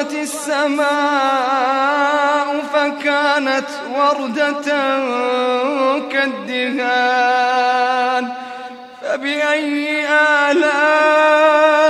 انشقت السماء فكانت وردة كالدهان. فبأي آلاء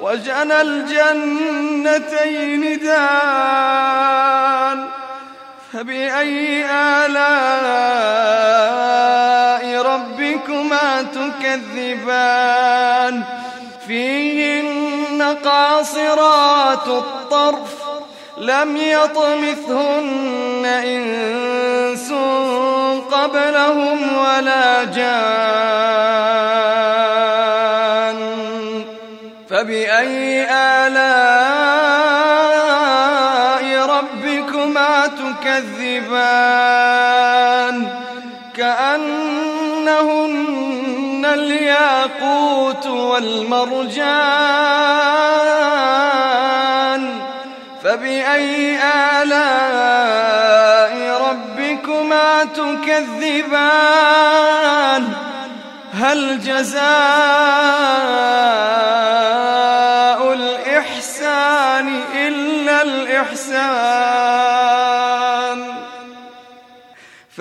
وجنى الجنتين دان فبأي آلاء ربكما تكذبان؟ فيهن قاصرات الطرف لم يطمثهن إنس قبلهم ولا جان. فبأي آلاء ربكما تكذبان كأنهن الياقوت والمرجان فبأي آلاء ربكما تكذبان هل جزاء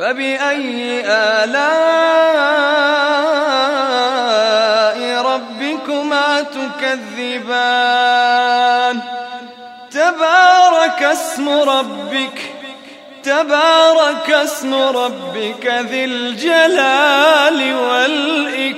فبأي آلاء ربكما تكذبان؟ تبارك اسم ربك تبارك اسم ربك ذي الجلال والإكرام.